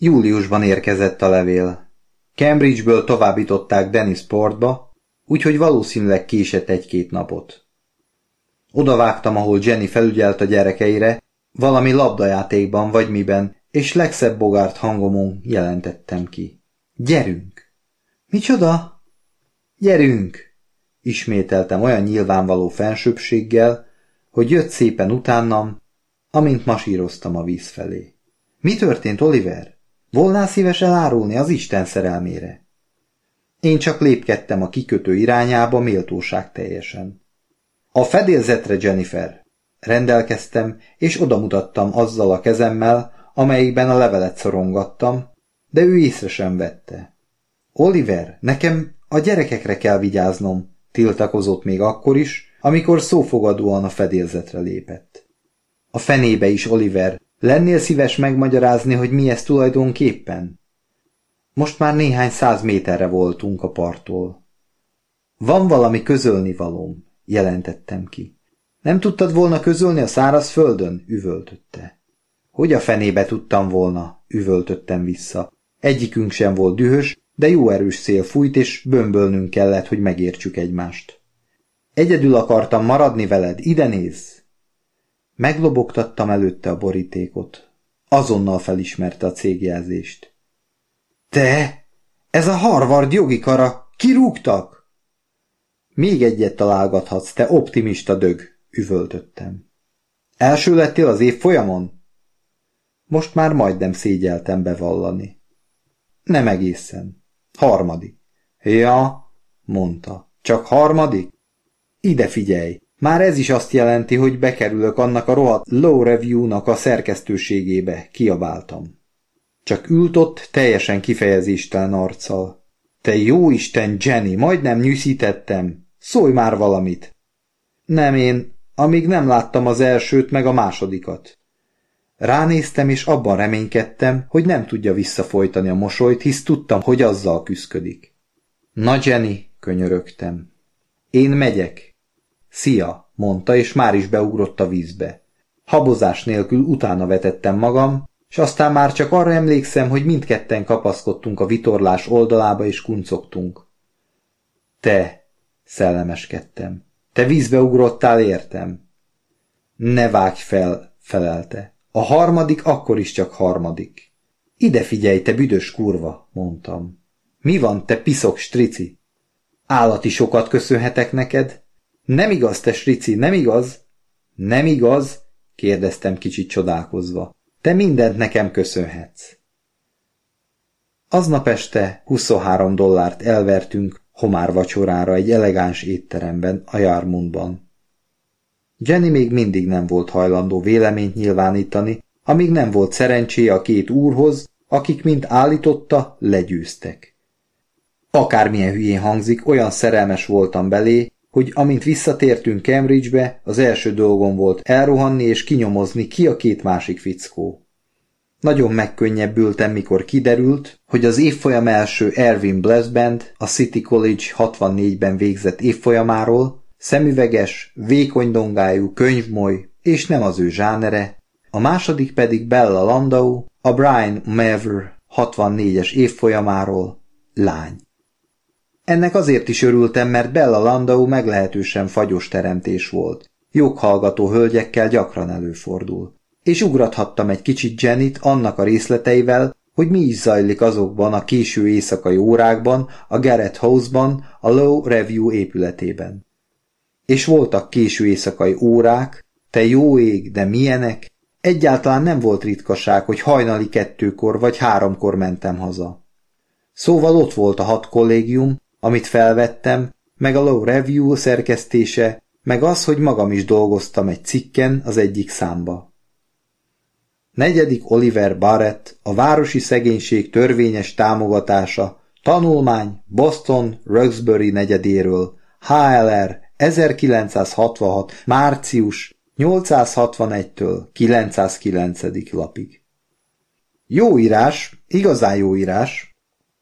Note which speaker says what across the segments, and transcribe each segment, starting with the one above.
Speaker 1: Júliusban érkezett a levél. Cambridge-ből továbbították Dennis Portba, úgyhogy valószínűleg késett egy-két napot. Odavágtam, ahol Jenny felügyelt a gyerekeire, valami labdajátékban vagy miben, és legszebb bogárt hangomon jelentettem ki. Gyerünk! Micsoda? Gyerünk! Ismételtem olyan nyilvánvaló fensőbbséggel, hogy jött szépen utánam, amint masíroztam a víz felé. Mi történt, Oliver? Volnál szíves elárulni az Isten szerelmére? Én csak lépkedtem a kikötő irányába méltóság teljesen. A fedélzetre, Jennifer! Rendelkeztem, és odamutattam azzal a kezemmel, amelyikben a levelet szorongattam, de ő észre sem vette. Oliver, nekem a gyerekekre kell vigyáznom, tiltakozott még akkor is, amikor szófogadóan a fedélzetre lépett. A fenébe is, Oliver, lennél szíves megmagyarázni, hogy mi ez tulajdonképpen? Most már néhány száz méterre voltunk a parttól. Van valami közölni valóm, jelentettem ki. Nem tudtad volna közölni a száraz földön? üvöltötte. Hogy a fenébe tudtam volna? üvöltöttem vissza. Egyikünk sem volt dühös, de jó erős szél fújt, és bömbölnünk kellett, hogy megértsük egymást. Egyedül akartam maradni veled, ide nézz! Meglobogtattam előtte a borítékot. Azonnal felismerte a cégjelzést. Te! Ez a Harvard jogi kara! Kirúgtak! Még egyet találgathatsz, te optimista dög, üvöltöttem. Első lettél az év folyamon? Most már majdnem szégyeltem bevallani. Nem egészen. Harmadik. Ja, mondta. Csak harmadik? Ide figyelj! Már ez is azt jelenti, hogy bekerülök annak a rohadt low review-nak a szerkesztőségébe, kiabáltam. Csak ült ott teljesen kifejezéstelen arccal. Te jó Isten, Jenny, majdnem nyűszítettem. Szólj már valamit. Nem én, amíg nem láttam az elsőt meg a másodikat. Ránéztem, és abban reménykedtem, hogy nem tudja visszafolytani a mosolyt, hisz tudtam, hogy azzal küszködik. Na, Jenny, könyörögtem. Én megyek. Szia, mondta, és már is beugrott a vízbe. Habozás nélkül utána vetettem magam, és aztán már csak arra emlékszem, hogy mindketten kapaszkodtunk a vitorlás oldalába és kuncogtunk. Te, szellemeskedtem, te vízbe ugrottál, értem. Ne vágj fel, felelte. A harmadik akkor is csak harmadik. Ide figyelj, te büdös kurva, mondtam. Mi van, te piszok strici? Állati sokat köszönhetek neked? Nem igaz, te strici, nem igaz? Nem igaz? kérdeztem kicsit csodálkozva. Te mindent nekem köszönhetsz. Aznap este 23 dollárt elvertünk homár vacsorára egy elegáns étteremben a Jarmundban. Jenny még mindig nem volt hajlandó véleményt nyilvánítani, amíg nem volt szerencséje a két úrhoz, akik, mint állította, legyőztek. Akármilyen hülyén hangzik, olyan szerelmes voltam belé, hogy amint visszatértünk Cambridgebe, az első dolgom volt elrohanni és kinyomozni ki a két másik fickó. Nagyon megkönnyebbültem, mikor kiderült, hogy az évfolyam első Erwin Bless Band a City College 64-ben végzett évfolyamáról, szemüveges, vékony dongájú, könyvmoly, és nem az ő zsánere, a második pedig Bella Landau, a Brian Maver 64-es évfolyamáról, lány. Ennek azért is örültem, mert Bella Landau meglehetősen fagyos teremtés volt. Joghallgató hölgyekkel gyakran előfordul. És ugrathattam egy kicsit Jennyt annak a részleteivel, hogy mi is zajlik azokban a késő éjszakai órákban, a Garrett House-ban, a Low Review épületében. És voltak késő éjszakai órák, te jó ég, de milyenek? Egyáltalán nem volt ritkaság, hogy hajnali kettőkor vagy háromkor mentem haza. Szóval ott volt a hat kollégium, amit felvettem, meg a Low Review szerkesztése, meg az, hogy magam is dolgoztam egy cikken az egyik számba. Negyedik Oliver Barrett, a városi szegénység törvényes támogatása, tanulmány Boston, Roxbury negyedéről, HLR 1966. március 861-től 909. lapig. Jó írás, igazán jó írás,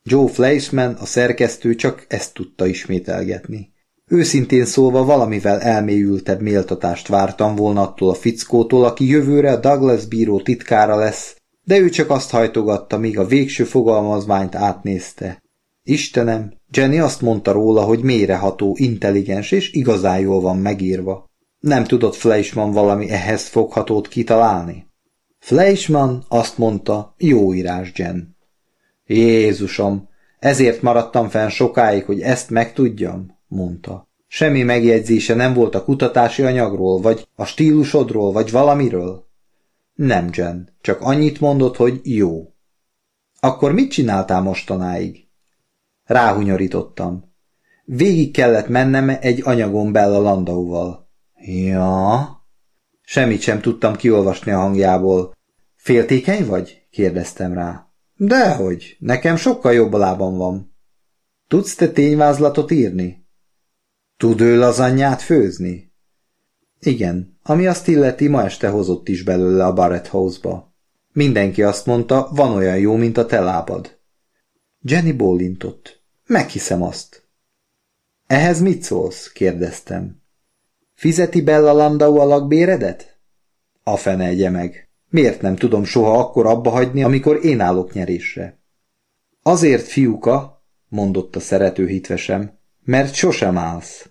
Speaker 1: Joe Fleischman, a szerkesztő csak ezt tudta ismételgetni. Őszintén szólva valamivel elmélyültebb méltatást vártam volna attól a fickótól, aki jövőre a Douglas bíró titkára lesz, de ő csak azt hajtogatta, míg a végső fogalmazmányt átnézte. Istenem, Jenny azt mondta róla, hogy mélyreható, intelligens és igazán jól van megírva. Nem tudott Fleischmann valami ehhez foghatót kitalálni? Fleischmann azt mondta, jó írás, Jen. Jézusom, ezért maradtam fenn sokáig, hogy ezt megtudjam, mondta. Semmi megjegyzése nem volt a kutatási anyagról, vagy a stílusodról, vagy valamiről? Nem, Jen, csak annyit mondott, hogy jó. Akkor mit csináltál mostanáig? Ráhunyarítottam. Végig kellett mennem egy anyagon Bella Landauval. Ja? Semmit sem tudtam kiolvasni a hangjából. Féltékeny vagy? kérdeztem rá. Dehogy, nekem sokkal jobb lábam van. Tudsz te tényvázlatot írni? Tud ő lazanyját főzni? Igen, ami azt illeti, ma este hozott is belőle a Barrett House-ba. Mindenki azt mondta, van olyan jó, mint a te lábad. Jenny bólintott. Meghiszem azt. Ehhez mit szólsz? kérdeztem. Fizeti Bella Landau a lakbéredet? A fene egye meg. Miért nem tudom soha akkor abba hagyni, amikor én állok nyerésre? Azért, fiúka, mondotta szerető hitvesem, mert sosem állsz.